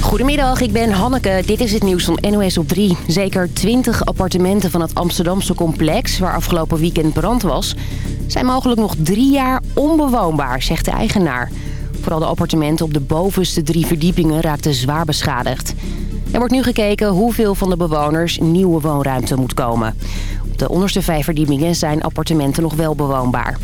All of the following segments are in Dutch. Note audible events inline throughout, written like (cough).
Goedemiddag, ik ben Hanneke. Dit is het nieuws van NOS op 3. Zeker 20 appartementen van het Amsterdamse complex... waar afgelopen weekend brand was... zijn mogelijk nog drie jaar onbewoonbaar, zegt de eigenaar. Vooral de appartementen op de bovenste drie verdiepingen raakten zwaar beschadigd. Er wordt nu gekeken hoeveel van de bewoners nieuwe woonruimte moet komen. De onderste vijf verdiepingen zijn appartementen nog wel bewoonbaar.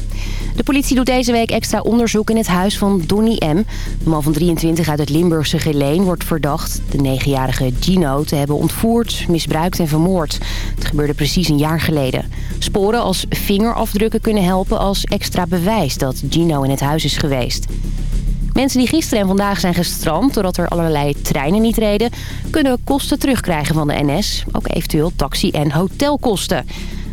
De politie doet deze week extra onderzoek in het huis van Donny M. De man van 23 uit het Limburgse Geleen wordt verdacht... de negenjarige Gino te hebben ontvoerd, misbruikt en vermoord. Het gebeurde precies een jaar geleden. Sporen als vingerafdrukken kunnen helpen als extra bewijs dat Gino in het huis is geweest. Mensen die gisteren en vandaag zijn gestrand doordat er allerlei treinen niet reden... kunnen kosten terugkrijgen van de NS. Ook eventueel taxi- en hotelkosten.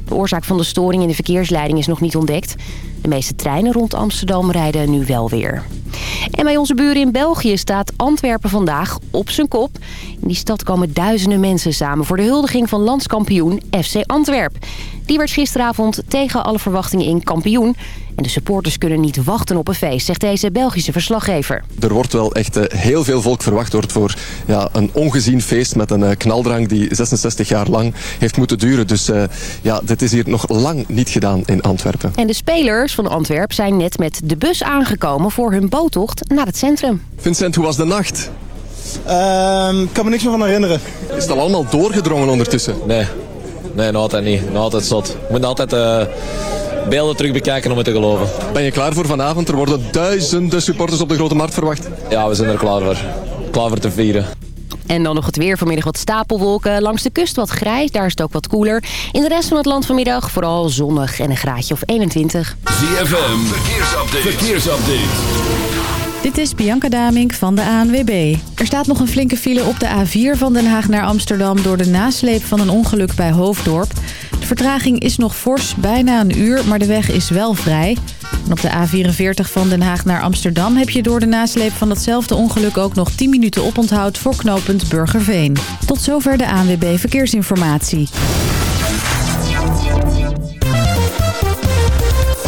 De oorzaak van de storing in de verkeersleiding is nog niet ontdekt. De meeste treinen rond Amsterdam rijden nu wel weer. En bij onze buren in België staat Antwerpen vandaag op zijn kop. In die stad komen duizenden mensen samen voor de huldiging van landskampioen FC Antwerp. Die werd gisteravond tegen alle verwachtingen in kampioen. En de supporters kunnen niet wachten op een feest, zegt deze Belgische verslaggever. Er wordt wel echt eh, heel veel volk verwacht wordt voor ja, een ongezien feest met een eh, knaldrang die 66 jaar lang heeft moeten duren. Dus uh, ja, dit is hier nog lang niet gedaan in Antwerpen. En de spelers van Antwerp zijn net met de bus aangekomen voor hun boottocht naar het centrum. Vincent, hoe was de nacht? Uh, ik kan me niks meer van herinneren. Is het al allemaal doorgedrongen ondertussen? Nee, nee nog altijd niet. Nog altijd zot. Je moet altijd uh, beelden terug bekijken om het te geloven. Ben je klaar voor vanavond? Er worden duizenden supporters op de Grote Markt verwacht. Ja, we zijn er klaar voor. Klaar voor te vieren. En dan nog het weer. Vanmiddag wat stapelwolken. Langs de kust wat grijs. Daar is het ook wat koeler. In de rest van het land vanmiddag vooral zonnig en een graadje of 21. ZFM. Verkeersupdate. Verkeersupdate. Dit is Bianca Damink van de ANWB. Er staat nog een flinke file op de A4 van Den Haag naar Amsterdam... door de nasleep van een ongeluk bij Hoofddorp. De vertraging is nog fors, bijna een uur, maar de weg is wel vrij. En op de A44 van Den Haag naar Amsterdam... heb je door de nasleep van datzelfde ongeluk ook nog 10 minuten oponthoud... voor knooppunt Burgerveen. Tot zover de ANWB Verkeersinformatie.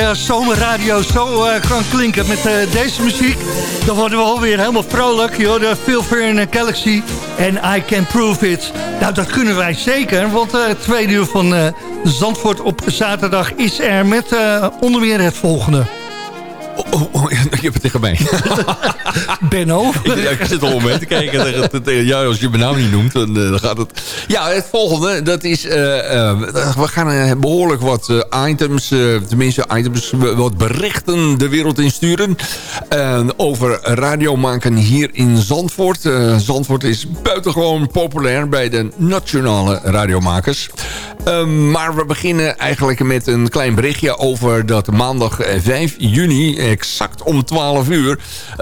Hè, als zomerradio zo uh, kan klinken met uh, deze muziek. Dan worden we alweer helemaal vrolijk. Je hoorde Phil Fern Galaxy en I Can Prove It. Nou, dat kunnen wij zeker, want uh, het tweede uur van Zandvoort op zaterdag is er met onder meer het volgende. Oh, oh, oh, (laughs) je hebt het tegen mij. Benno. (laughs) ik, ik, zit al om mee te kijken. ja, als je mijn naam niet noemt, dan, dan, gaat het... Ja, het volgende, dat is... Uh, uh, we gaan behoorlijk wat items, tenminste items, wat berichten de wereld insturen. over radio maken hier in Zandvoort. Zandvoort is buitengewoon populair bij de nationale radiomakers. Um, maar we beginnen eigenlijk met een klein berichtje over dat maandag 5 juni, exact om 12 uur,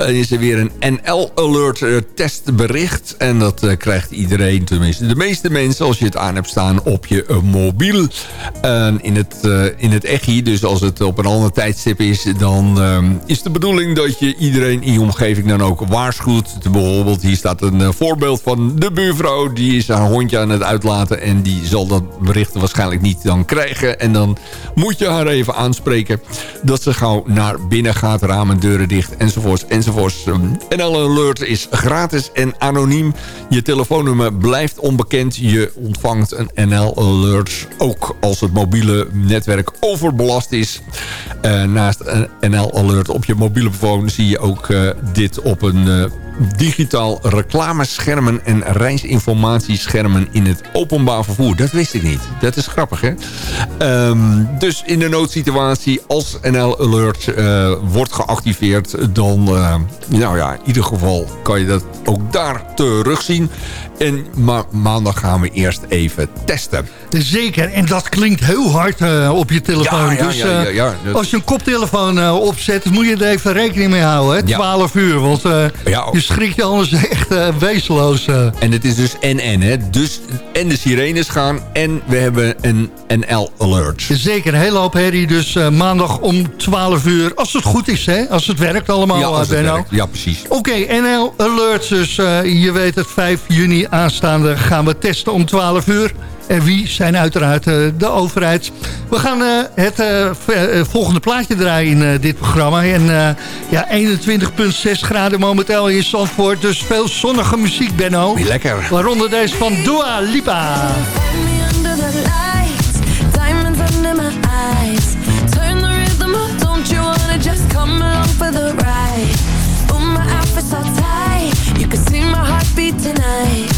is er weer een NL Alert uh, testbericht. En dat krijgt iedereen, tenminste de meeste mensen, als je het aan hebt staan op je mobiel. in het, in het EGI, dus als het op een ander tijdstip is, dan um, is de bedoeling dat je iedereen in je omgeving dan ook waarschuwt. Bijvoorbeeld, hier staat een voorbeeld van de buurvrouw, die is haar hondje aan het uitlaten en die zal dat bericht waarschijnlijk niet dan krijgen. En dan moet je haar even aanspreken dat ze gauw naar binnen gaat. Ramen, deuren dicht enzovoorts enzovoorts. NL Alert is gratis en anoniem. Je telefoonnummer blijft onbekend. Je ontvangt een NL Alert ook als het mobiele netwerk overbelast is. Uh, naast een NL Alert op je mobiele telefoon zie je ook uh, dit op een... Uh, digitaal reclameschermen en reisinformatieschermen in het openbaar vervoer. Dat wist ik niet. Dat is grappig, hè? Um, dus in de noodsituatie, als NL Alert wordt geactiveerd... dan, nou ja, in ieder geval kan je dat ook daar terugzien. En maandag gaan we eerst even testen. Zeker, en dat klinkt heel hard uh, op je telefoon. Ja, dus ja, ja, als je een koptelefoon opzet, moet je er even rekening mee houden. Hè? 12 uur, want je schrikt je anders (laughs) echt wezenloos. En het is dus en-en, hè? Dus en de sirenes gaan en we hebben een NL-alert. Zeker, een hele hoop herrie. Dus maandag om 12 uur, als het goed is, hè? Als het werkt allemaal, ja, als het werkt. ja precies. Oké, okay, NL-alert, dus je weet het, 5 juni aanstaande gaan we testen om 12 uur. En wie zijn uiteraard uh, de overheid. We gaan uh, het uh, volgende plaatje draaien in dit programma. En ja, 21,6 graden momenteel in Zandvoort. Dus veel zonnige muziek, Benno. Lekker. Waaronder deze van Dua Lipa. tonight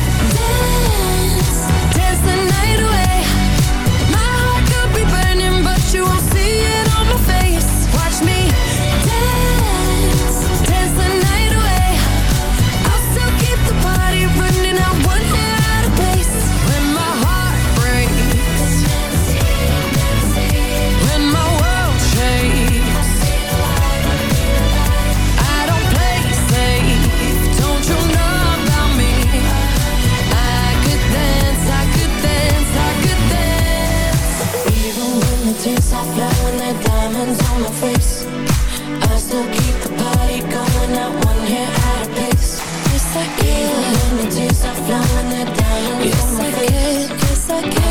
the tears are flowing They're diamonds on my face. I still keep the party going Not one hair out of place Yes I can Even when the tears are flowing They're diamonds yes, on my I face. Yes I can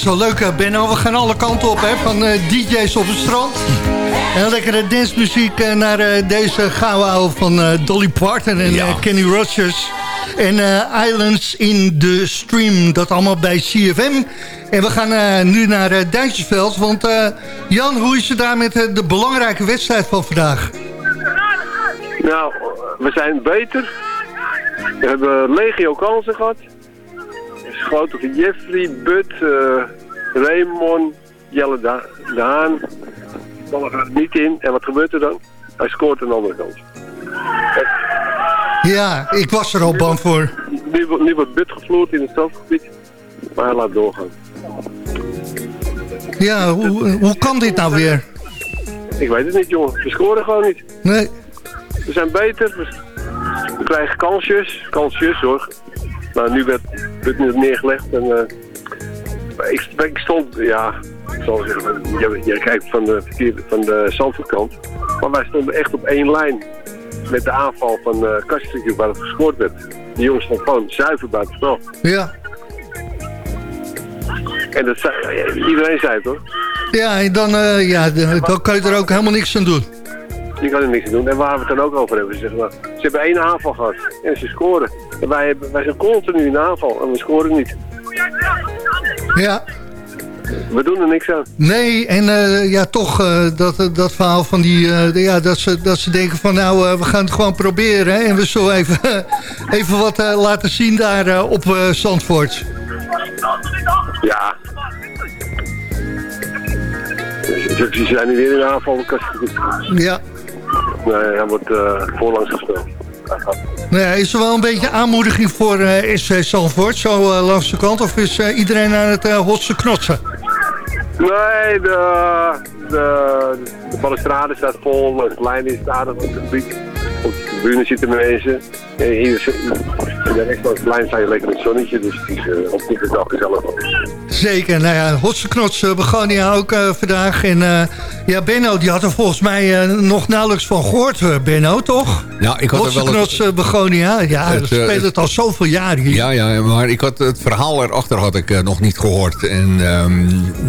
zo leuk, eh, Benno. We gaan alle kanten op, hè, van eh, DJ's op het strand. En lekkere dancemuziek eh, naar eh, deze gouden van eh, Dolly Parton en eh, Kenny Rogers. En eh, Islands in the Stream, dat allemaal bij CFM. En we gaan eh, nu naar uh, Duitsersveld, want eh, Jan, hoe is het daar met de belangrijke wedstrijd van vandaag? Nou, we zijn beter. We hebben legio kansen gehad. Geschoten van Jeffrey, Bud, eh, Raymond, Jelle Da- Daan. Ballen gaat er niet in. En wat gebeurt er dan? Hij scoort aan de andere kant. Ja, ik was er al bang voor. Nu, wordt- nu wordt Bud gevloerd in het strafgebied. Maar hij laat doorgaan. Ja, hoe, hoe kan dit nou weer? Ik weet het niet, jongen. We scoren gewoon niet. Nee. We zijn beter. We krijgen kansjes. Kansjes, hoor. Nou, nu werd Bud net neergelegd. En, eh, ik, ik stond, ja... Ik zal zeggen, jij, jij kijkt van de, verkeerde, van de Zandvoortkant. Maar wij stonden echt op één lijn. Met de aanval van uh, Kastrikum waar het gescoord werd. Die jongens stond gewoon zuiver buiten spel. Ja. En dat zei, iedereen zei het hoor. Ja, en dan, eh, ja, de- dan kan je er ook helemaal niks aan doen. Die kan er niks aan doen. En waar we het dan ook over hebben. Ze, zeggen, nou, ze hebben één aanval gehad. En ze scoren. Wij, hebben, wij zijn continu in aanval. En we scoren niet. Ja. We doen er niks aan. Nee, en eh, ja, toch eh, dat, dat verhaal van die... eh, ja, dat, ze, dat ze denken van nou, eh, we gaan het gewoon proberen. Hè, en we zullen even, (laughs) even wat eh, laten zien daar eh, op eh, Zandvoort. Ja. Ze zijn nu weer in de aanval. Ja. Nee, hij wordt eh, voorlangs gespeeld. Nou is er wel een beetje aanmoediging voor eh SV Zandvoort, zo eh, langs de kant? Of is eh, iedereen aan het eh hotsen knotsen? Nee, de, de, de balustrade staat vol, de lijn is aardig op het publiek. Tribune zitten mensen. En hier zit- in de lekker in het zonnetje, dus het is uh, op dit dag gezellig. Zeker, nou ja, hotsen knotsen Begonia ook eh, vandaag. En eh, ja, Benno, die had er volgens mij eh, nog nauwelijks van gehoord, eh, Benno, toch? Nou, ik had er wel eens- knotsen Begonia, ja, Het, eh, spelen het al zoveel jaar hier. Ja, ja, maar ik had het verhaal erachter had ik eh, nog niet gehoord. En, ehm,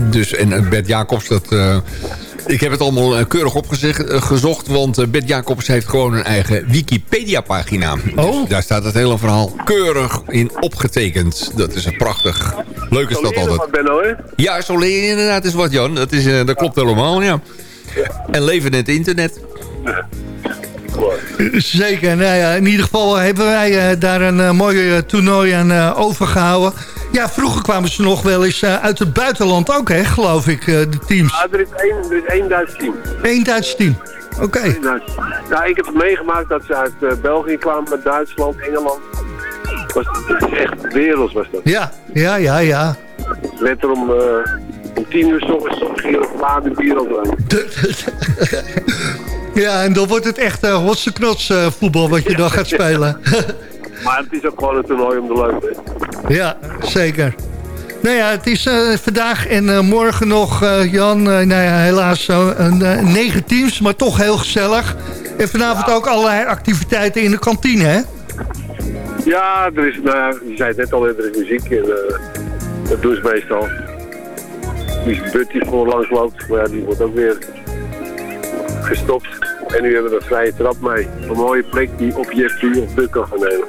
dus, en eh, Bert Jacobs, dat, eh, ik heb het allemaal eh, keurig opgezocht. Want eh, Bert Jacobs heeft gewoon een eigen Wikipedia-pagina. Oh. Dus daar staat het hele verhaal keurig in opgetekend. Dat is een prachtig. Leuk is dat altijd. Wat Benno, hè? Ja, zo leer je inderdaad eens wat, Jan. Dat, is, eh, dat klopt helemaal, ja. En leven in het internet. Zeker, nou ja, in ieder geval hebben wij eh, daar een eh, mooi eh, toernooi aan eh, overgehouden. Ja, vroeger kwamen ze nog wel eens uit het buitenland ook, hè, geloof ik, de teams. Ja, er is één, er is één Duits team. Eén Duits team. Oké. Ja, ik heb het meegemaakt dat ze uit België kwamen, met Duitsland, Engeland. Was, het echt werelds was dat. Ja, ja, ja, ja. Net er om, om tien uur 's ochtends hier op laden bier overheen. Ja, en dan wordt het echt uh, hotse knots eh, voetbal wat je dan gaat spelen. (laughs) Maar het is ook gewoon een toernooi om de leuk ja, zeker. Nou ja, het is eh, vandaag en eh, morgen nog, eh, Jan, eh, nou ja, helaas zo, een, eh, negen teams, maar toch heel gezellig. En vanavond ook allerlei activiteiten in de kantine, hè? Ja, er is, nou je zei het net al, er is muziek en eh, dat doen ze meestal. Die but die voor langs loopt, maar ja, die wordt ook weer gestopt. En nu hebben we een vrije trap mee. Een mooie plek die op Jeffrey of Buk kan gaan nemen.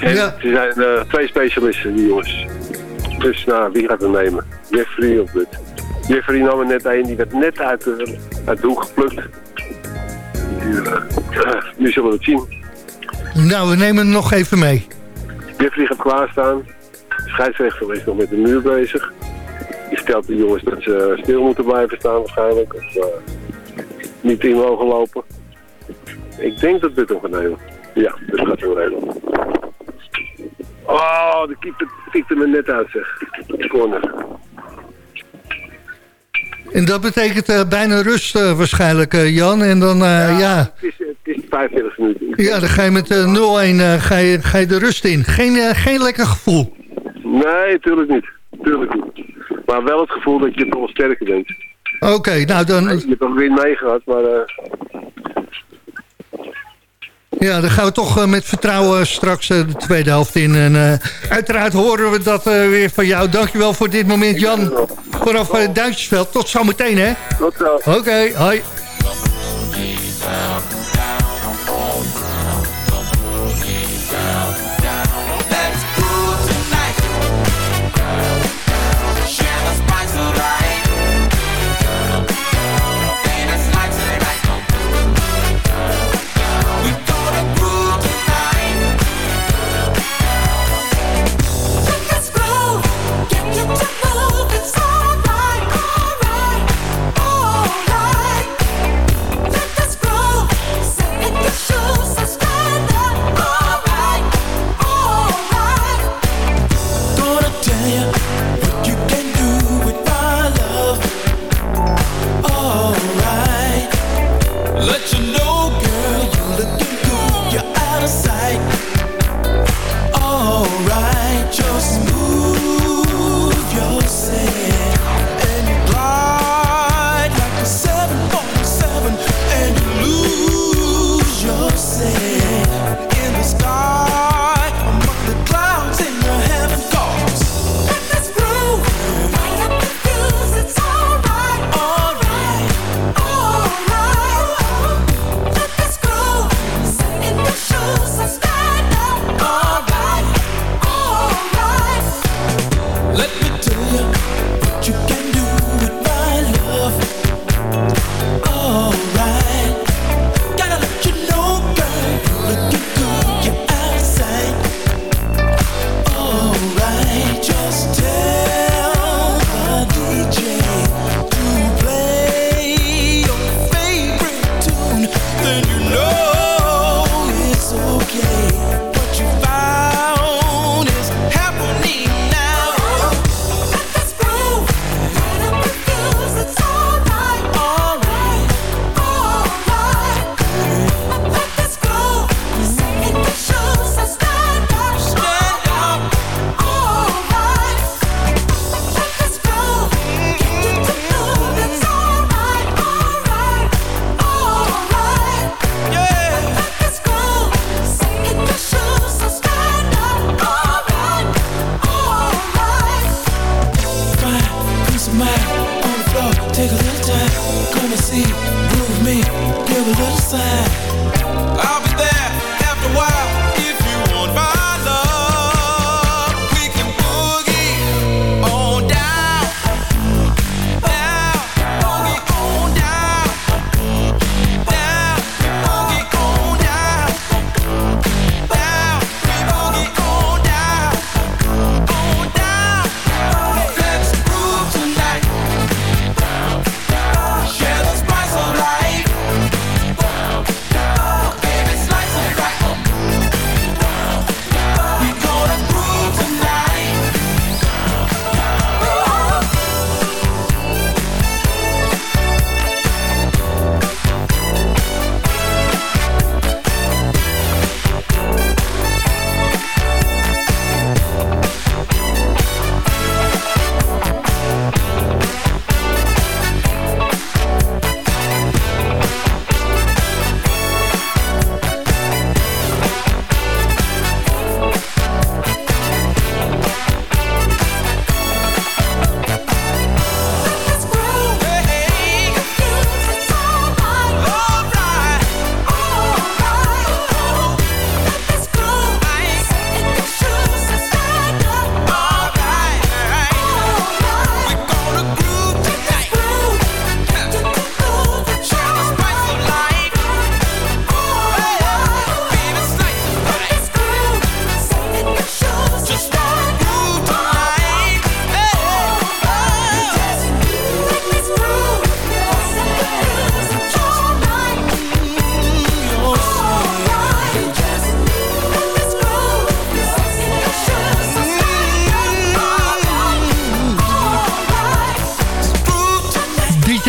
En Ja. Ze zijn eh, twee specialisten, die jongens. Dus nou, wie gaat er nemen? Jeffrey of But? Jeffrey nam er net een, die werd net uit de, uit de hoek geplukt. Eh, (clears throat) nu zullen we het zien. Nou, we nemen hem nog even mee. Jeffrey gaat klaarstaan. De scheidsrechter is nog met de muur bezig. Die stelt de jongens dat ze stil moeten blijven staan waarschijnlijk. Of eh, niet in mogen lopen. Ik denk dat dit hem gaat nemen. Ja, dat gaat hem regelen. Oh, de keeper tikte me net uit zeg. Corner. En dat betekent eh, bijna rust eh, waarschijnlijk, Jan. En dan, eh, ja, Het is, het is 45 minuten. ja, dan ga je met eh, 0-1 eh, ga je, ga je de rust in. Geen, geen lekker gevoel. Nee, tuurlijk niet. Tuurlijk niet. Maar wel het gevoel dat je toch wel sterker bent. Oké, nou dan, Je hebt nog weer meegehad, maar eh, ja, dan gaan we toch eh, met vertrouwen straks eh, de tweede helft in. En uiteraard horen we dat weer van jou. Dankjewel voor dit moment, Jan. Vanaf uh, Duitsersveld. Tot zometeen, hè? tot zo. Oké, hoi.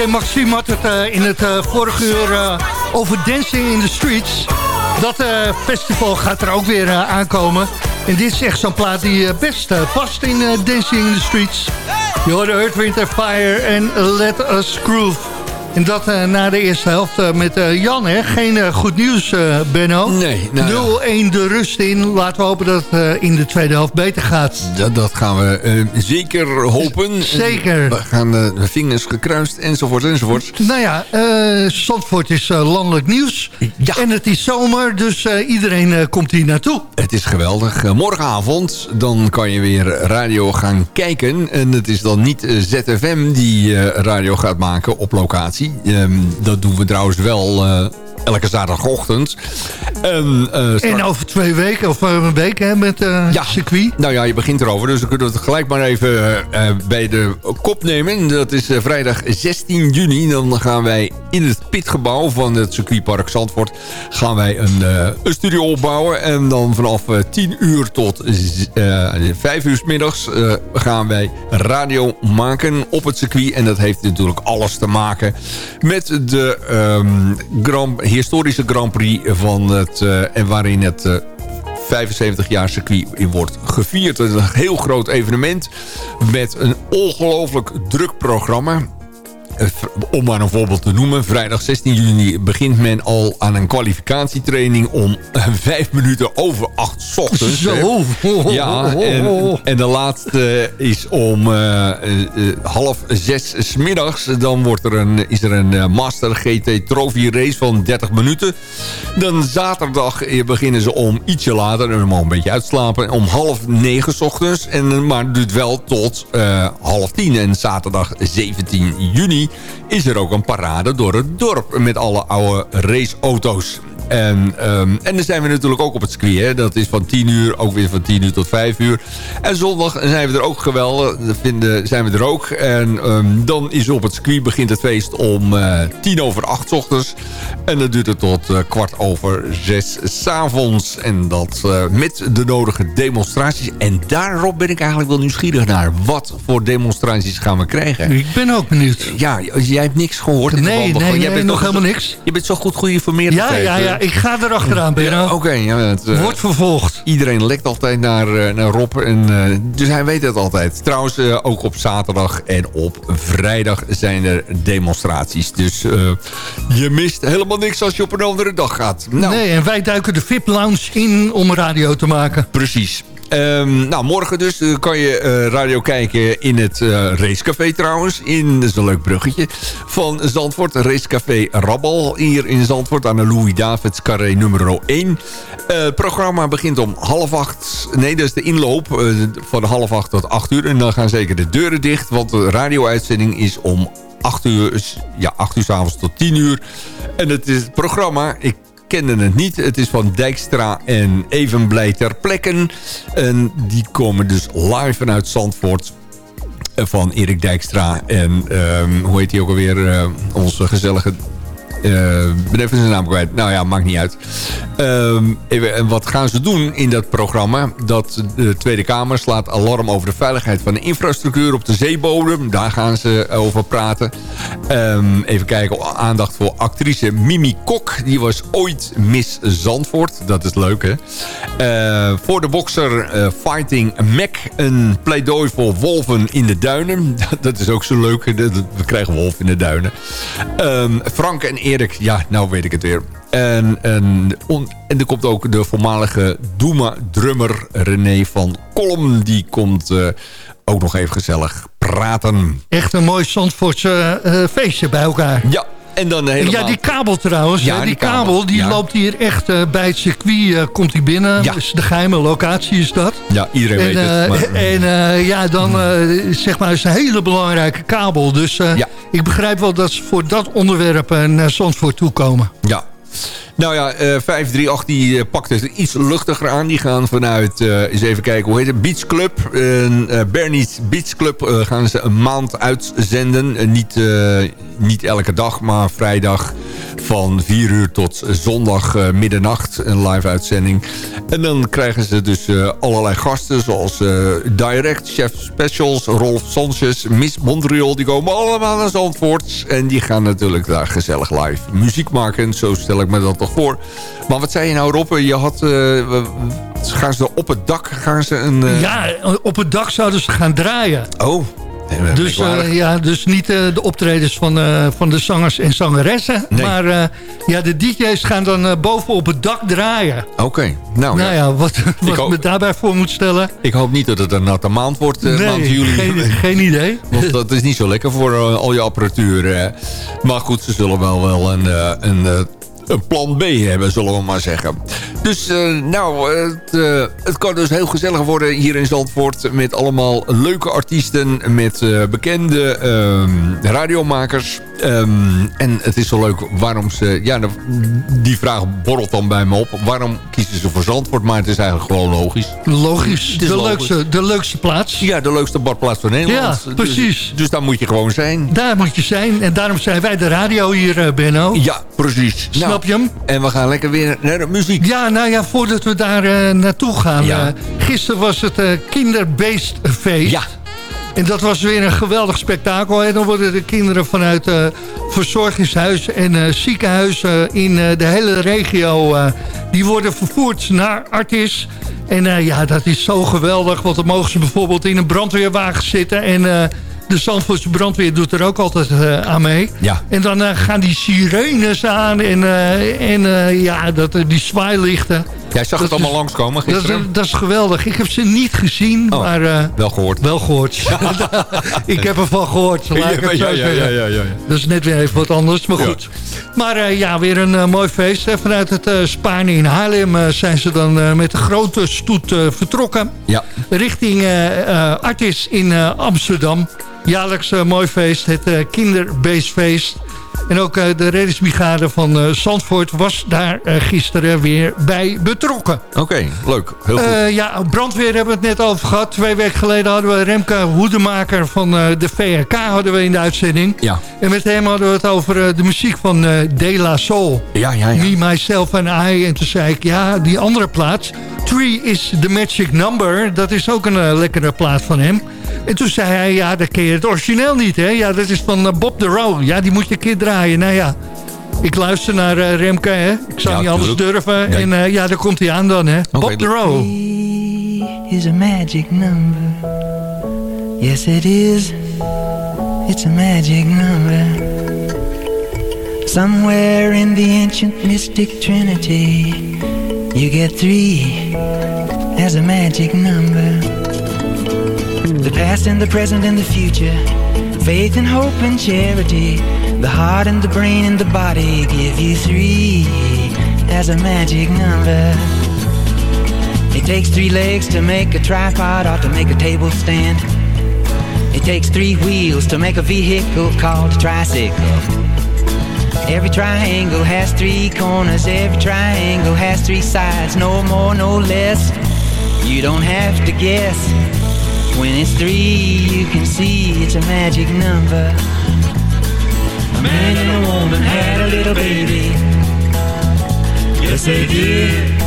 Maxime had het eh, in het eh, vorige uur eh, over Dancing in the Streets. Dat festival gaat er ook weer aankomen. En dit is echt zo'n plaat die best past in Dancing in the Streets. Je hoorde Earth, Fire en Let Us Groove. En dat eh, na de eerste helft eh, met eh, Jan, hè? Geen goed nieuws, Benno. Nee. nou ja. 0-1 de rust in. Laten we hopen dat het in de tweede helft beter gaat. Dat, dat gaan we zeker hopen. Zeker. We gaan de vingers gekruist enzovoort enzovoort. Nou ja, eh Zandvoort is eh, landelijk nieuws. En het is zomer, dus eh, iedereen komt hier naartoe. Het is geweldig. Morgenavond dan kan je weer radio gaan kijken. En het is dan niet ZFM die radio gaat maken op locatie. Ehm, dat doen we trouwens wel elke zaterdagochtend. En, eh, En over twee weken, of eh, een week hè, met eh circuit. Nou ja, je begint erover, dus dan kunnen we het gelijk maar even bij de kop nemen. Dat is vrijdag 16 juni. Dan gaan wij in het pitgebouw van het circuitpark Zandvoort... gaan wij een, een studio opbouwen. En dan vanaf eh, 10 uur tot z- eh 5 uur 's middags gaan wij radio maken op het circuit. En dat heeft natuurlijk alles te maken met de ehm, Grand, historische Grand Prix van het... eh, en waarin het... eh, 75 jaar circuit in wordt gevierd. Een heel groot evenement met een ongelooflijk druk programma. Eh, Om maar een voorbeeld te noemen. Vrijdag 16 juni begint men al aan een kwalificatietraining om eh, vijf minuten over acht ochtends. Zo. Ja, en, en de laatste is om eh, half zes 's middags. Dan wordt er een, is er een Master GT Trophy race van 30 minuten. Dan zaterdag beginnen ze om ietsje later. En mogen een beetje uitslapen. Om half negen 's ochtends. En, maar het duurt wel tot half tien. En zaterdag 17 juni is er ook een parade door het dorp. Met alle oude raceauto's. En, ehm, en dan zijn we natuurlijk ook op het circuit. Hè. Dat is van 10 uur, ook weer van 10 uur tot 5 uur. En zondag zijn we er ook geweldig. Dat Vinden, zijn we er ook. En ehm, dan is op het circuit begint het feest om eh 10 over 8 's ochtends. En dat duurt het tot eh, kwart over 6 s'avonds. En dat eh, met de nodige demonstraties. En daarop ben ik eigenlijk wel nieuwsgierig naar. Wat voor demonstraties gaan we krijgen? Ik ben ook benieuwd. Ja, jij hebt niks gehoord. Nee, nee, Jij nee, bent nog helemaal niks. Je bent zo goed geïnformeerd. Ja, ja, eh. Ja, ik ga er achteraan, Benno. Oké, ja, het, eh, Wordt vervolgd. Iedereen lekt altijd naar, eh, naar Rob. En, eh, dus hij weet het altijd. Trouwens, ook op zaterdag en op vrijdag zijn er demonstraties. Dus je mist helemaal niks als je op een andere dag gaat. Nou, Nee, en wij duiken de VIP-lounge in om radio te maken. Precies. Ehm, nou, morgen dus eh, kan je eh, radio kijken in het eh, racecafé trouwens. In, dat is een leuk bruggetje. Van Zandvoort, racecafé Rabbal. Hier in Zandvoort aan de Louis Davids carré nummer 1. het programma begint om half acht. Nee, dat is de inloop van half acht tot acht uur. En dan gaan zeker de deuren dicht. Want de radio-uitzending is om 8 uur, ja, 8 uur s'avonds tot 10 uur. En het is het programma, ik kende het niet. Het is van Dijkstra en Evenblij ter plekken. En die komen dus live vanuit Zandvoort eh, van Erik Dijkstra. En um, hoe heet hij ook alweer? Uh, onze gezellige uh, ben even zijn naam kwijt. Nou ja, maakt niet uit. Even, en wat gaan ze doen in dat programma? Dat de Tweede Kamer slaat alarm over de veiligheid van de infrastructuur op de zeebodem. Daar gaan ze over praten. Um, even kijken, aandacht voor actrice Mimi Kok. Die was ooit Miss Zandvoort. Dat is leuk, hè? Uh, voor de bokser uh, Fighting Mac. Een pleidooi voor wolven in de duinen. (laughs) dat is ook zo leuk. We krijgen wolven in de duinen. Um, Frank en Erik, ja, nou weet ik het weer. En, en, en er komt ook de voormalige Doema-drummer René van Kolm. Die komt uh, ook nog even gezellig praten. Echt een mooi Zandvoortse uh, feestje bij elkaar. Ja, en dan helemaal... Ja, die kabel trouwens. Ja, die, die kabel, kabel die ja. loopt hier echt uh, bij het circuit. Uh, komt hij binnen. Ja. Dus de geheime locatie is dat. Ja, iedereen en, weet het. Maar... En ja, dan zeg maar is een hele belangrijke kabel. Dus ik begrijp wel dat ze voor dat onderwerp naar Zandvoort toekomen. Ja, nou ja, uh, 538 die uh, pakt het iets luchtiger aan. Die gaan vanuit, uh, eens even kijken, hoe heet het? Beach Club. Bernie's Beach Club gaan ze een maand uitzenden. niet, niet elke dag, maar vrijdag van 4 uur tot zondag middernacht. Een live uitzending. En dan krijgen ze dus allerlei gasten. Zoals Direct, Chef Specials, Rolf Sanchez, Miss Montreal. Die komen allemaal naar Zandvoort. En die gaan natuurlijk daar gezellig live muziek maken. Zo stel ik me dat toch voor. Maar wat zei je nou Rob? Je had, uh, gaan ze op het dak gaan ze een... Uh... Ja, op het dak zouden ze gaan draaien. Oh, dus, uh, ja, dus niet uh, de optredens van, uh, van de zangers en zangeressen. Nee. Maar ja, de DJ's gaan dan boven op het dak draaien. Oké. Okay. Nou, nou ja, ja wat, wat ik me daarbij voor moet stellen. Ik hoop niet dat het een natte maand wordt, nee, maand juli. Geen, (laughs) geen idee. Want dat is niet zo lekker voor al je apparatuur. Maar goed, ze zullen wel wel een, een een plan B hebben, zullen we maar zeggen. Dus uh, nou, het, uh, het, kan dus heel gezellig worden hier in Zandvoort... met allemaal leuke artiesten, met uh, bekende radiomakers. Um, en het is zo leuk waarom ze... Ja, die vraag borrelt dan bij me op. Waarom kiezen ze voor Zandvoort? Maar het is eigenlijk gewoon logisch. Logisch. De, logisch. Leukste, de leukste plaats. Ja, de leukste badplaats van Nederland. Ja, precies. Dus, dus, daar moet je gewoon zijn. Daar moet je zijn. En daarom zijn wij de radio hier, Benno. Ja, precies. Snap je hem? En we gaan lekker weer naar de muziek. Ja, nou ja, voordat we daar uh, naartoe gaan. Ja. Uh, gisteren was het uh, kinderbeest feest. Ja. En dat was weer een geweldig spektakel. En dan worden de kinderen vanuit uh, verzorgingshuizen en uh, ziekenhuizen in uh, de hele regio... die worden vervoerd naar Artis. En ja, dat is zo geweldig. Want dan mogen ze bijvoorbeeld in een brandweerwagen zitten... en de Zandvoortse brandweer doet er ook altijd uh, aan mee. Ja. En dan uh, gaan die sirenes aan en, uh, en ja, dat, die zwaailichten. Jij zag het allemaal langskomen gisteren? Dat, dat, is geweldig. Ik heb ze niet gezien, oh, maar... wel gehoord. Wel gehoord. (laughs) ik heb ervan gehoord. Ja, ja, ja, ja, ja, ja, Dat is net weer even wat anders, maar goed. Maar ja, weer een mooi feest. Vanuit het Spanje in Haarlem zijn ze dan met een grote stoet vertrokken. Ja. Richting Artis in Amsterdam jaarlijks uh, mooi feest, het uh, kinderbeestfeest. En ook uh, de reddingsbrigade van Zandvoort was daar gisteren weer bij betrokken. Oké, okay, leuk. Heel goed. ja, brandweer hebben we het net over gehad. Twee weken geleden hadden we Remke Hoedemaker van de VRK hadden we in de uitzending. Ja. En met hem hadden we het over de muziek van De La Soul. Ja, ja, ja. Me, Myself en I. En toen zei ik, ja, die andere plaats. Three is the magic number. Dat is ook een lekkere plaat van hem. En toen zei hij, ja, dat ken je het origineel niet, hè? Ja, dat is van Bob the Row. Ja, die moet je een keer draaien. Nou ja, ik luister naar uh, Remke, hè? Ik zou ja, niet anders durven. En uh, ja, daar komt hij aan dan, hè? Okay, Bob the Row. is a magic number. Yes, it is. It's a magic number. Somewhere in the ancient mystic trinity, you get three has a magic number. The past and the present and the future. Faith and hope and charity. The heart and the brain and the body give you three as a magic number. It takes three legs to make a tripod or to make a table stand. It takes three wheels to make a vehicle called a tricycle. Every triangle has three corners, every triangle has three sides, no more, no less. You don't have to guess. When it's three, you can see it's a magic number. A man and a woman had a little baby. Yes, they did.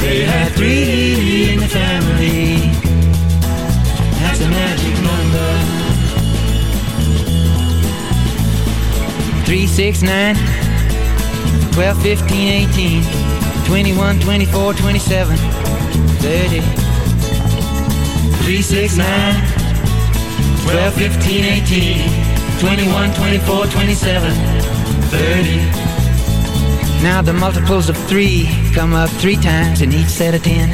They had three in the family. That's a magic number. Three, six, nine, 12, 15, 18, 21, 24, 27, 30. 3, 6, 9, 12, 15, 18, 21, 24, 27, 30. Now the multiples of 3 come up 3 times in each set of 10.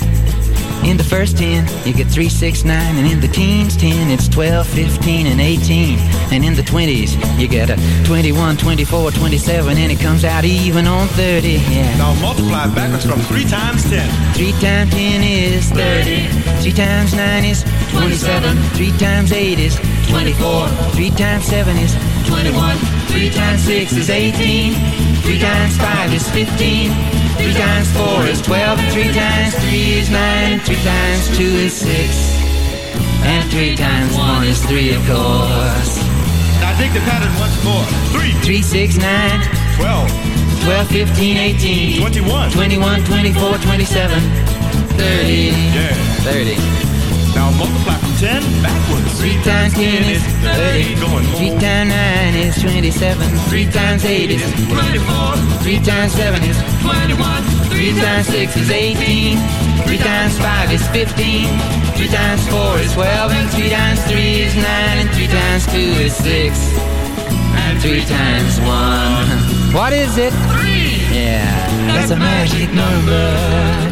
In the first 10, you get 3, 6, 9, and in the teens 10, it's 12, 15, and 18. And in the 20s, you get a 21, 24, 27, and it comes out even on 30. Yeah. Now multiply backwards from 3 times 10. 3 times 10 is 30. 3 times 9 is 27. 3 times 8 is 24. 3 times 7 is 21. 3 times 6 is 18. 3 times 5 is 15. 3 times 4 is 12. And 3 times 3 is 9. 3 times 2 is 6. And 3 times 1 is 3, of course. Now take the pattern once more. 3, 3, 6, 9, 12, 12, 15, 18, 21. 21, 24, 27, 30. Yeah. 30. Multiply from 10 backwards. 3 times 10 is 30. Going 3 times 9 is 27. 3 times 8 is 24. 3 times 7 is 21. 3 times 6 is 18. 3 times 5 is 15. 3 times 4 is 12. And 3 times 3 is 9. And 3 times 2 is 6. And 3 times 1. (laughs) What is it? 3. Yeah, that's a magic number.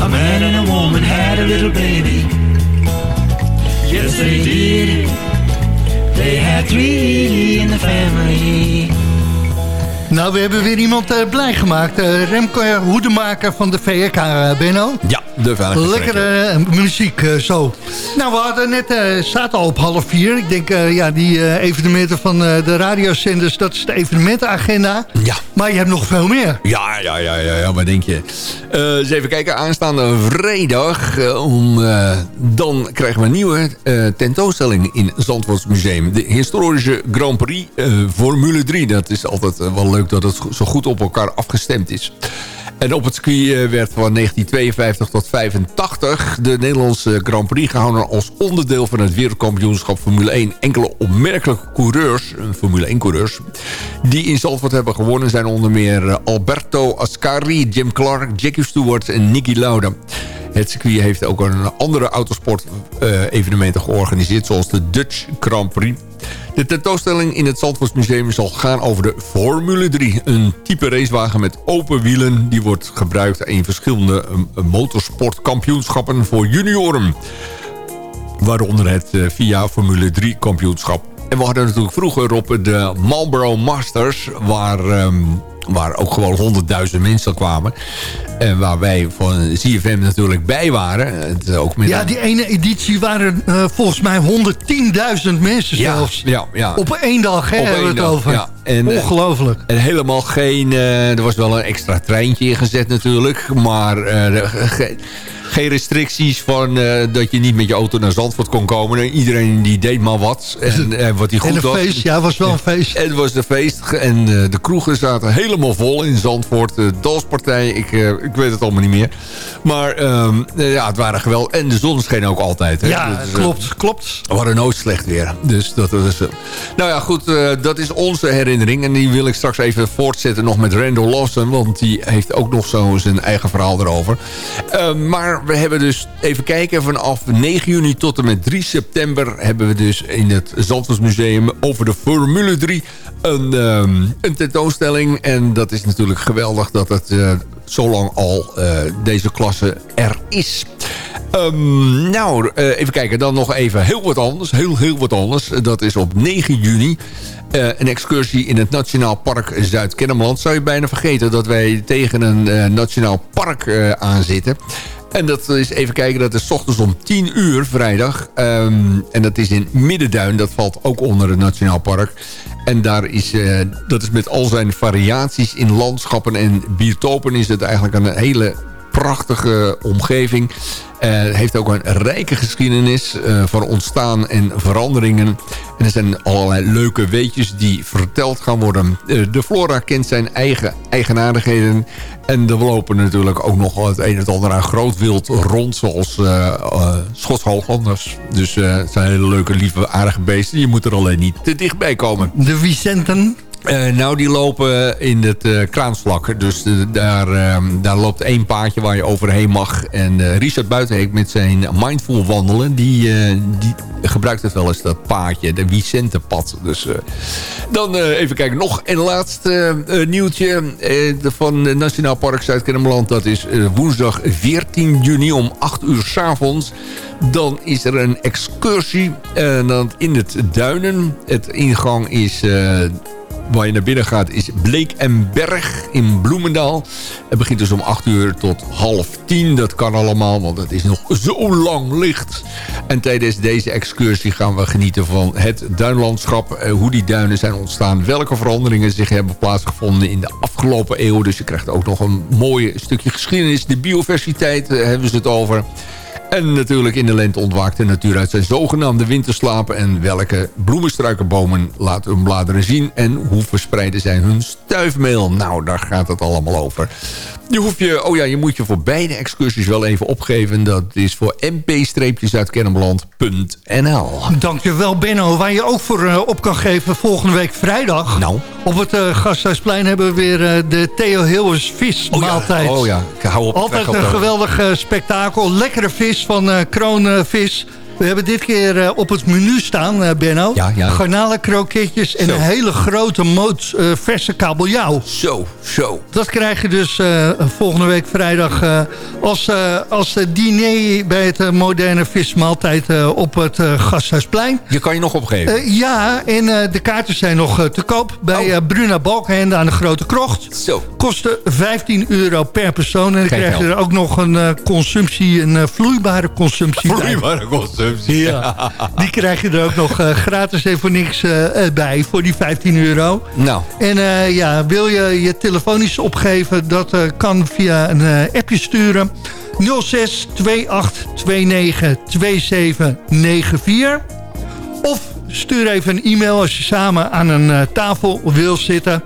A man and a woman had a little baby. Yes, they did. They had three in the family. Nou, we hebben weer iemand eh, blij gemaakt. Eh, Remco Hoedemaker van de VK, eh, Benno. Ja, de. Lekkere muziek eh, zo. Nou, we hadden net, eh zaten al op half vier. Ik denk, eh, ja, die evenementen van de radiozenders, dat is de evenementenagenda. Ja. Maar je hebt nog veel meer. Ja, ja, ja, ja, ja wat denk je? Eens even kijken, aanstaande vrijdag... om, dan krijgen we een nieuwe tentoonstelling in het Zandvoortsmuseum. De historische Grand Prix Formule 3. Dat is altijd wel leuk dat het zo goed op elkaar afgestemd is. En op het circuit eh, werd van 1952 tot 85 de Nederlandse Grand Prix gehouden als onderdeel van het wereldkampioenschap Formule 1. Enkele opmerkelijke coureurs, Formule 1 coureurs, die in Zandvoort hebben gewonnen zijn onder meer eh, Alberto Ascari, Jim Clark, Jackie Stewart en Niki Lauda. Het circuit heeft ook een andere autosport eh, georganiseerd, zoals de Dutch Grand Prix. De tentoonstelling in het Zandvoortsmuseum zal gaan over de Formule 3. Een type racewagen met open wielen. Die wordt gebruikt in verschillende eh, motorsportkampioenschappen voor junioren. Waaronder het eh, VIA Formule 3 kampioenschap. En we hadden natuurlijk vroeger op de Marlboro Masters... waar, ehm, waar ook gewoon 100.000 mensen kwamen. En waar wij van CFM natuurlijk bij waren. Het, ook met Ja, die ene editie waren eh, volgens mij 110.000 mensen zelfs. ja, ja. Op één dag, hè, Op hebben we het dag, over. ja. En, eh, Ongelooflijk. En helemaal geen... eh, er was wel een extra treintje ingezet natuurlijk. Maar geen restricties van eh, dat je niet met je auto naar Zandvoort kon komen. Iedereen die deed maar wat. En eh, wat die goed En een was. feest, ja, het was wel een feest. Het was een feest. En eh, de kroegen zaten helemaal vol in Zandvoort. De danspartij, ik, ik weet het allemaal niet meer. Maar ehm, eh, ja, het waren geweldig. En de zon scheen ook altijd. Hè? Ja, Dus, klopt, klopt. we hadden nooit slecht weer. Dus dat was... nou ja, goed, dat is onze herinnering. En die wil ik straks even voortzetten nog met Randall Lawson. Want die heeft ook nog zo zijn eigen verhaal erover. Eh, we hebben dus, even kijken, vanaf 9 juni tot en met 3 september... hebben we dus in het Zandvoortsmuseum over de Formule 3 een, ehm, een tentoonstelling. En dat is natuurlijk geweldig dat het eh, zo lang al eh, deze klasse er is. Ehm, nou, eh, even kijken. Dan nog even heel wat anders. Heel, heel wat anders. Dat is op 9 juni. een excursie in het Nationaal Park Zuid-Kennemerland. Zou je bijna vergeten dat wij tegen een Nationaal Park eh, aanzitten. En dat is even kijken, dat is ochtends om 10 uur vrijdag. Ehm, en dat is in Middenduin, dat valt ook onder het Nationaal Park. En daar is, eh, dat is met al zijn variaties in landschappen en biotopen... is het eigenlijk een hele prachtige omgeving. Eh, heeft ook een rijke geschiedenis eh, van ontstaan en veranderingen. En er zijn allerlei leuke weetjes die verteld gaan worden. Eh, de flora kent zijn eigen eigenaardigheden. En er lopen natuurlijk ook nog het een en het ander aan groot wild rond. Zoals eh, Schotshooglanders. Dus het zijn hele leuke, lieve, aardige beesten. Je moet er alleen niet te dichtbij komen. De Vicenten? Eh, nou, die lopen in het eh, kraansvlak. Dus daar, eh, daar loopt één paadje waar je overheen mag. En eh, Richard Buitenheek met zijn mindful wandelen... Die, die gebruikt het wel eens, dat paadje. De Vicentenpad. Dus dan even kijken. Nog een laatste nieuwtje van Nationaal Park Zuid-Kennemerland. Dat is woensdag 14 juni om 8 uur s avonds. Dan is er een excursie in het Duinen. Het ingang is... waar je naar binnen gaat is Bleek en Berg in Bloemendaal. Het begint dus om 8 uur tot half 10. Dat kan allemaal, want het is nog zo lang licht. En tijdens deze excursie gaan we genieten van het duinlandschap. eh, Hoe die duinen zijn ontstaan. Welke veranderingen zich hebben plaatsgevonden in de afgelopen eeuw. Dus je krijgt ook nog een mooi stukje geschiedenis. De biodiversiteit eh, hebben ze het over. En natuurlijk in de lente ontwaakt de natuur uit zijn zogenaamde winterslapen... en welke bloemenstruikenbomen laten hun bladeren zien... en hoe verspreiden zij hun stuifmeel. Nou, daar gaat het allemaal over. Je, hoeft je, oh ja, je moet je voor beide excursies wel even opgeven. Dat is voor mp-zuidkennemerland.nl. Dankjewel Benno. Waar je ook voor eh, op kan geven volgende week vrijdag. Nou. Op het eh, Gasthuisplein hebben we weer eh, de Theo Hilwers vismaaltijd. Oh ja, ik hou op. Altijd op een geweldig spektakel. Lekkere vis van Kroonvis. We hebben dit keer eh, op het menu staan, eh, Benno. Ja, ja. Garnalenkroketjes en Zo. een hele grote moot eh, verse kabeljauw. Zo, zo. Dat krijg je dus volgende week vrijdag eh, als, als diner bij het moderne vismaaltijd op het Gasthuisplein. Je kan je nog opgeven. Ja, en de kaarten zijn nog te koop bij eh, Bruna Balkenhende aan de Grote Krocht. Oh. Zo. Kosten 15 euro per persoon. En dan Geen krijg je er ook nog een consumptie, een vloeibare consumptie. Vloeibare consumptie. Ja, die krijg je er ook nog eh, gratis en voor niks eh, eh, bij, voor die 15 euro. Nou, En ja, wil je je telefonisch opgeven, dat kan via een appje sturen. 06 28 29 27 94. Of stuur even een e-mail als je samen aan een tafel wil zitten.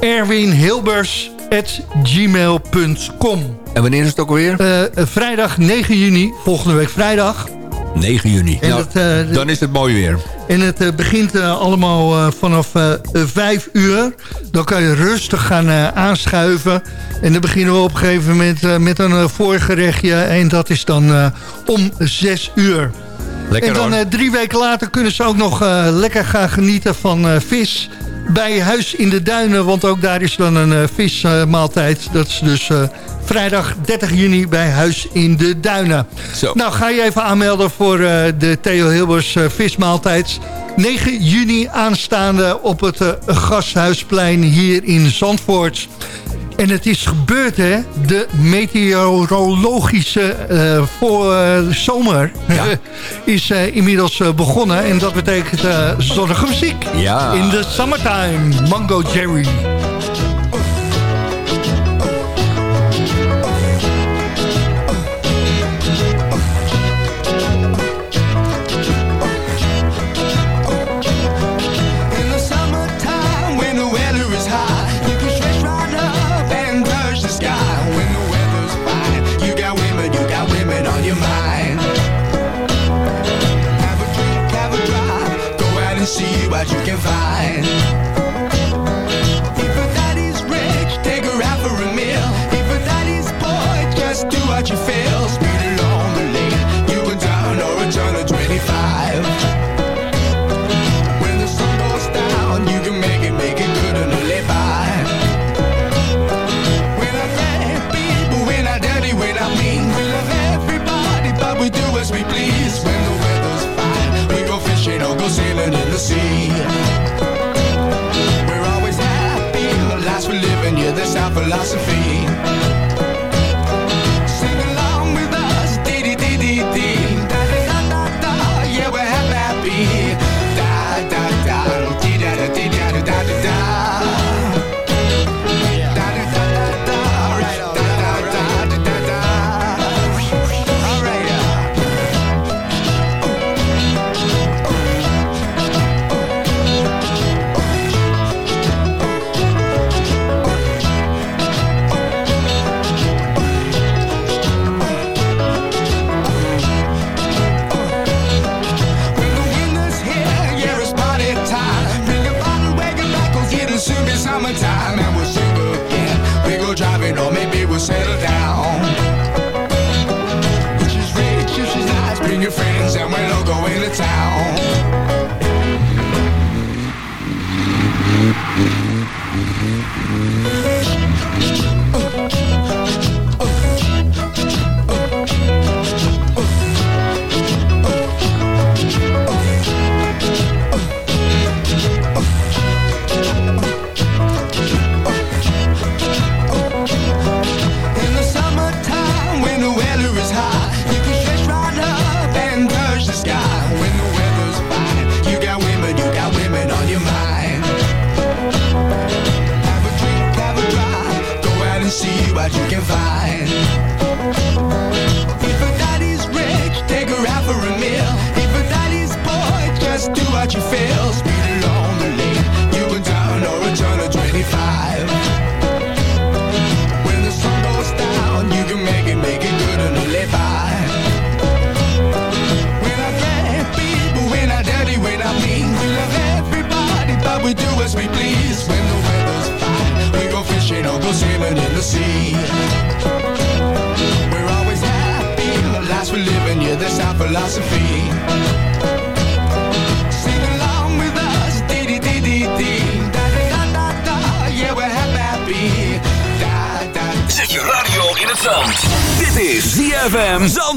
erwinhilbers.gmail.com en wanneer is het ook alweer? Vrijdag 9 juni, volgende week vrijdag. 9 juni. En Nou, dat, eh, dan is het mooi weer. En het eh, begint eh, allemaal vanaf eh, vijf uur. Dan kan je rustig gaan aanschuiven. En dan beginnen we op een gegeven moment met een voorgerechtje. En dat is dan om zes uur. Lekker en dan drie weken later kunnen ze ook nog lekker gaan genieten van vis bij Huis in de Duinen. Want ook daar is dan een eh, vismaaltijd. dat is dus eh, vrijdag 30 juni bij Huis in de Duinen. Zo. Nou, ga je even aanmelden voor eh, de Theo Hilbers vismaaltijd. 9 juni aanstaande op het Gashuisplein hier in Zandvoort. En het is gebeurd, hè? De meteorologische eh, voor, eh, zomer (laughs) is eh, inmiddels begonnen. En dat betekent zonnige muziek. Ja. In the summertime, Mango Jerry. we do as we please. When the weather's fine We go fishing or go sailing in the sea. We're always happy The lives we live in, yeah, that's our philosophy.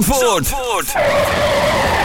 ZFM Zandvoort.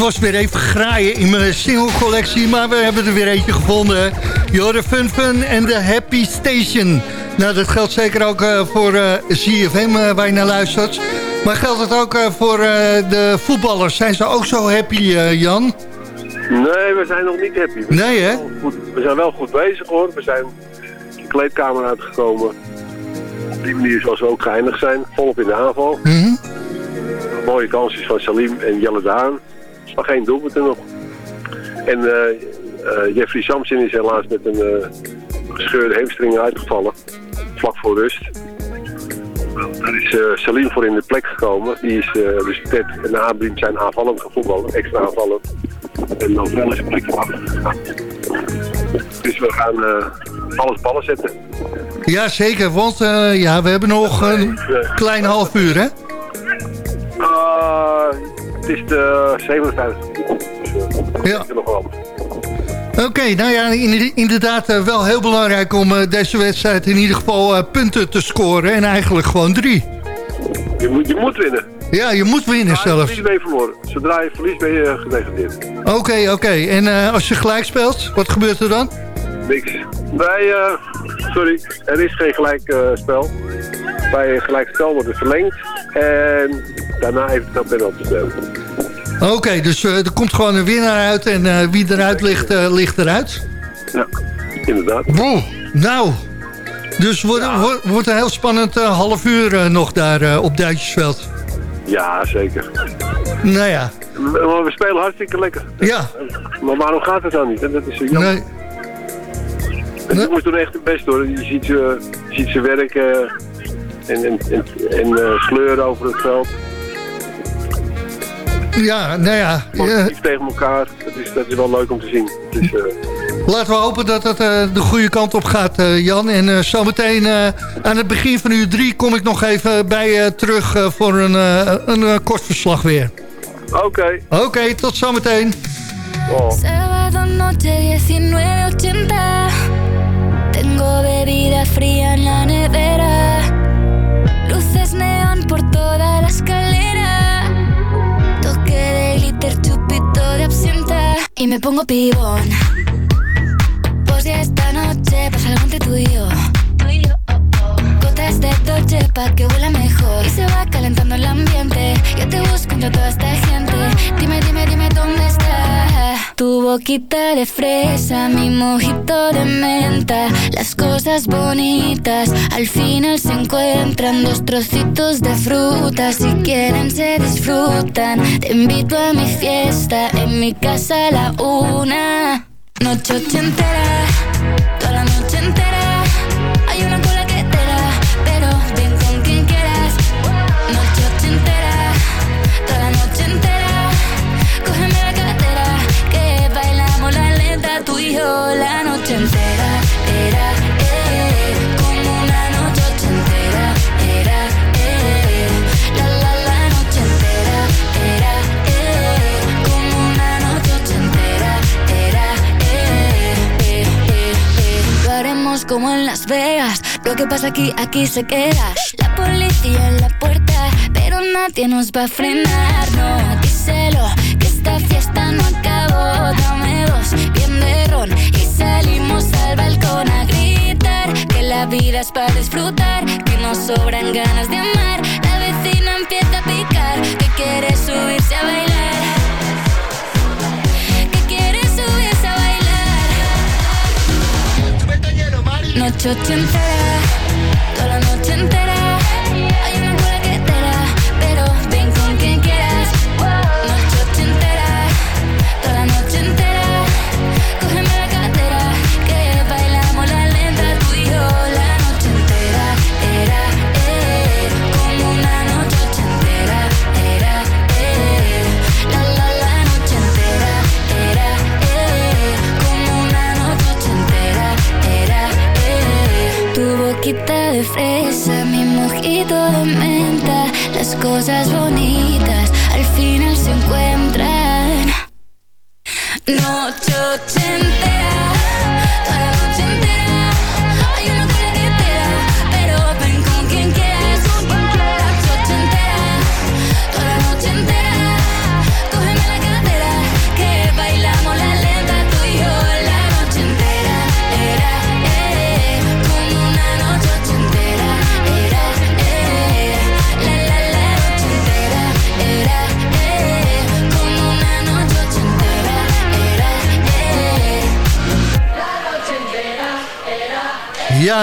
Was weer even graaien in mijn single-collectie, maar we hebben er weer eentje gevonden. Jorde Fun Fun en de Happy Station. Nou, dat geldt zeker ook eh, voor eh CFM eh, waar je naar luistert. Maar geldt het ook voor de voetballers? Zijn ze ook zo happy, Jan? Nee, we zijn nog niet happy. We Nee, hè? Goed, we zijn wel goed bezig hoor. We zijn de kleedkamer uitgekomen. Op die manier zoals we ook geëindigd zijn. Volop in de aanval. Mhm. Mooie kansjes van Salim en Jelle Daan. Maar geen doelpunten nog. En eh, eh, Jeffrey Samson is helaas met een eh, gescheurde hamstring uitgevallen. Vlak voor rust. Daar is Salim voor in de plek gekomen. Die is dus Ted en Abriem zijn aanvallend gevoetbald. Extra aanvallend. En dan wel eens een plekje afgegaan. Dus we gaan alles ballen zetten. Ja, zeker, want ja, we hebben nog een klein half uur, hè? Is de 57. Dus, Ja. Oké, nou ja, in- inderdaad eh, wel heel belangrijk om eh, deze wedstrijd in ieder geval eh, punten te scoren. En eigenlijk gewoon drie. Je moet, je moet winnen. Ja, je moet winnen Zodra je zelfs. verliest ben je verloren. Zodra je verliest ben je gedegradeerd. Oké, oké. En als je gelijk speelt, wat gebeurt er dan? Niks. Bij, eh, sorry, er is geen gelijk eh, spel. Bij een gelijk spel wordt het verlengd. En daarna eventueel penalty. Oké, dus eh, er komt gewoon een winnaar uit en eh, wie eruit ligt, eh, ligt eruit. Ja, inderdaad. Nou. Dus wordt, wordt, wordt een heel spannend half uur nog daar op Duitsersveld. Ja, zeker. Nou ja, Maar we spelen hartstikke lekker. ja. Maar waarom gaat het dan niet? Dat is zo jammer. Nee. En jongens doen echt hun best hoor. Je ziet ze, je ziet ze werken en, en, en, en eh, sleuren over het veld. Ja, nou ja. eh, Positief tegen elkaar. Dat is, dat is wel leuk om te zien. Eh, Laten we hopen dat het eh, de goede kant op gaat, eh, Jan. En eh, zometeen eh, aan het begin van uur drie kom ik nog even bij je terug eh, voor een, eh, een eh, kort verslag weer. Oké. Oké, tot zometeen. Sábado noche 1980 Tengo bebida fría en la nevera Y me pongo pibón. Pues ya esta noche pasa algo entre tú y yo de Dolce pa' que huela mejor. Y se va calentando el ambiente. Yo te busco entre toda esta gente. Dime, dime, dime dónde está. Tu boquita de fresa, mi mojito de menta. Las cosas bonitas al final se encuentran. Dos trocitos de fruta, si quieren se disfrutan. Te invito a mi fiesta, en mi casa a la una. Noche ochentera, como en Las Vegas. Lo que pasa aquí, aquí se queda. La policía en la puerta Pero nadie nos va a frenar. No, díselo Que esta fiesta no acabó. Dame dos, bien de ron Y salimos al balcón a gritar Que la vida es para disfrutar Que nos sobran ganas de Noche ochentera,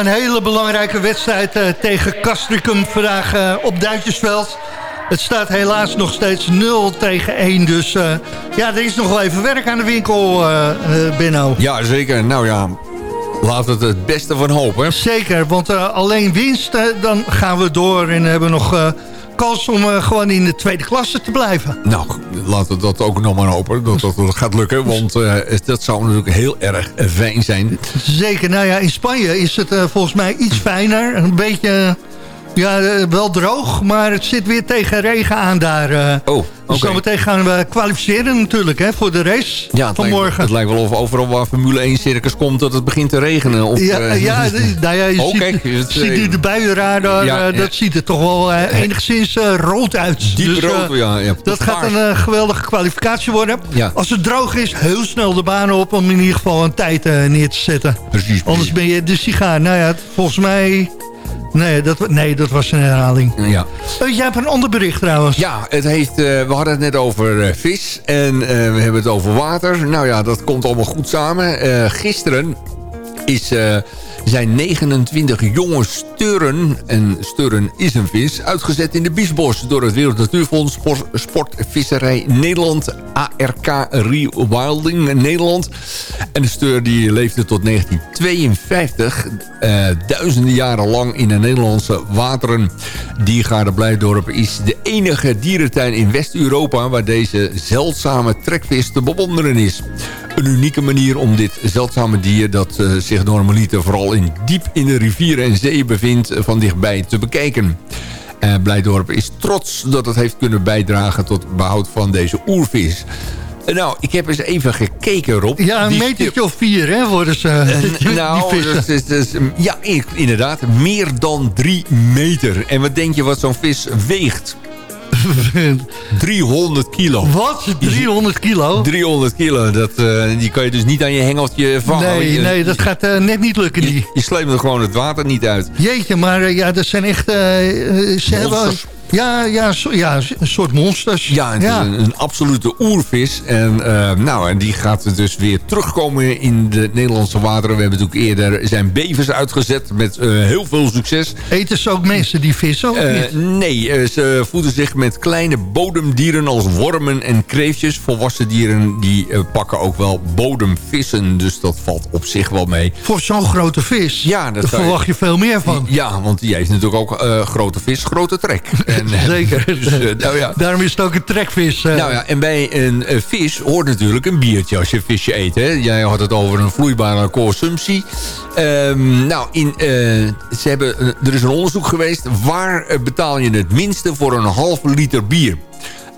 een hele belangrijke wedstrijd eh, tegen Castricum vandaag eh, op Duitsersveld. Het staat helaas nog steeds 0 tegen 1. Dus eh, ja, er is nog wel even werk aan de winkel, Benno. Ja, zeker. Nou ja, laat het het beste van hopen. Zeker, want alleen winst, dan gaan we door en hebben nog eh, kans om eh, gewoon in de tweede klasse te blijven. Nou, laten we dat ook nog maar hopen. Dat dat, dat gaat lukken, want eh, dat zou natuurlijk heel erg eh, fijn zijn. Zeker, nou ja, in Spanje is het volgens mij iets fijner. Een beetje, ja, eh, wel droog, maar het zit weer tegen regen aan daar. eh. Oh, Dus zometeen gaan we kwalificeren natuurlijk hè, voor de race Ja, van lijkt, morgen. het lijkt wel of overal waar Formule 1 circus komt... dat het begint te regenen. Of, Ja, eh, ja, (laughs) nou ja, je Oh, ziet, kijk, het, ziet nu de buienradar, ja, dat ziet er toch wel enigszins eh, rood uit. Diep Dus, rood, ja, ja. Dat gaat een geweldige kwalificatie worden. Ja. Als het droog is, heel snel de baan op om in ieder geval een tijd neer te zetten. Precies, Anders ben je de sigaar. Nou ja, volgens mij... Nee, dat, nee, dat was een herhaling. Ja. Eh, jij hebt een ander bericht trouwens. Ja, het heeft, eh, we hadden het net over eh, vis en we hebben het over water. Nou ja, dat komt allemaal goed samen. Gisteren is, zijn 29 jonge sturen, en sturen is een vis... uitgezet in de Biesbos door het Wereld Natuurfonds Sport, Sportvisserij Nederland... ARK Rewilding Nederland. En de steur die leefde tot 1952, eh, duizenden jaren lang in de Nederlandse wateren. Diergaarde Blijdorp is de enige dierentuin in West-Europa... waar deze zeldzame trekvis te bewonderen is. Een unieke manier om dit zeldzame dier... dat eh, zich normaliter vooral in, diep in de rivieren en zeeën bevindt... eh, van dichtbij te bekijken. Eh, Blijdorp is trots dat het heeft kunnen bijdragen... tot behoud van deze oervis. Nou, ik heb eens even gekeken, Rob. Ja, een metertje of vier, hè, worden ze. eh, (laughs) die nou, vissen. is, dat is, mm, ja, inderdaad. Meer dan drie meter. En wat denk je wat zo'n vis weegt? 300 kilo. Wat? 300 kilo? 300 kilo. Dat, eh, die kan je dus niet aan je hengeltje vangen. Nee, Je- nee, dat gaat eh, net niet lukken. Die. Je sleept er gewoon het water niet uit. Jeetje, maar eh, ja, dat zijn echt... ze hebben. Ja, ja, so- ja, een soort monsters. Ja, het is een, een absolute oervis. En, eh, nou, en die gaat dus weer terugkomen in de Nederlandse wateren. We hebben natuurlijk eerder zijn bevers uitgezet met eh, heel veel succes. Eten ze ook mensen die vissen? Of Eh, niet? nee, ze voeden zich met kleine bodemdieren als wormen en kreeftjes. Volwassen dieren die pakken ook wel bodemvissen. Dus dat valt op zich wel mee. Voor zo'n grote vis, Ja, dat daar zou je- verwacht je veel meer van. Ja, want die heeft natuurlijk ook grote vis, grote trek. (laughs) En, Zeker. dus, eh, nou ja. Daarom is het ook een trekvis. eh. Nou ja, en bij een eh, vis hoort natuurlijk een biertje als je visje eet. Hè? Jij had het over een vloeibare consumptie. Ehm, nou, in, ze hebben, er is een onderzoek geweest. Waar betaal je het minste voor een halve liter bier?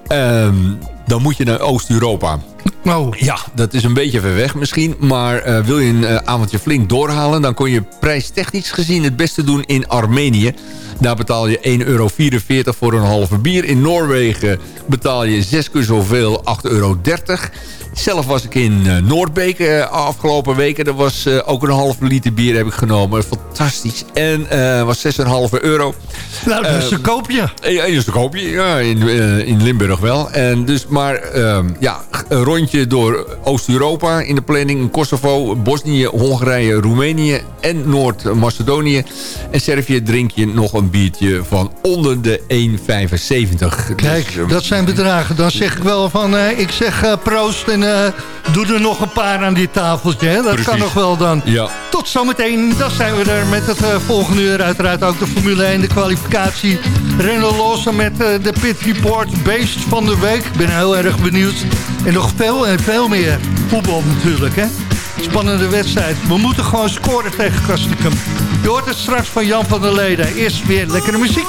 Ehm, dan moet je naar Oost-Europa. Oh. Ja, dat is een beetje ver weg misschien. Maar eh, wil je een eh, avondje flink doorhalen... dan kon je prijstechnisch gezien het beste doen in Armenië. Daar betaal je 1,44 euro voor een halve bier. In Noorwegen betaal je zes keer zoveel, 8,30 euro. Zelf was ik in eh, Noordbeek eh, afgelopen weken. Dat was eh, ook een halve liter bier heb ik genomen. Fantastisch. En was 6,5 euro. Nou, dat is Eh, een koopje. ja, dus een koopje. Ja, in, in Limburg wel. En dus, maar ehm, ja, een rondje door Oost-Europa in de planning. Kosovo, Bosnië, Hongarije, Roemenië en Noord-Macedonië. En Servië drink je nog een biertje van onder de 1,75. Kijk, Dus, ehm, dat zijn bedragen. Dan zeg ik wel van, ik zeg proost en doe er nog een paar aan dit tafeltje. Hè? Dat Precies. kan nog wel dan. Ja. Tot zometeen, dan zijn we er met het eh, volgende uur. Uiteraard ook de Formule 1, de kwalificatie. Rennen lossen met eh, de Pit Report, beest van de week. Ik ben heel erg benieuwd. En nog veel en veel meer voetbal natuurlijk, hè. Spannende wedstrijd. We moeten gewoon scoren tegen Kastikum. Je hoort het straks van Jan van der Leden. Eerst weer lekkere muziek.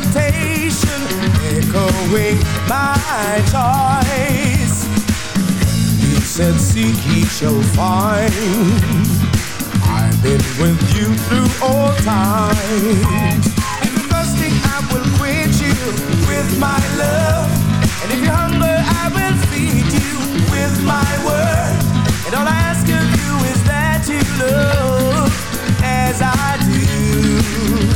Vibration echoing my choice. He said, Seek, ye shall find. I've been with you through all times. If you're thirsty, I will quench you with my love. And if you're hungry, I will feed you with my word. And all I ask of you is that you love as I do.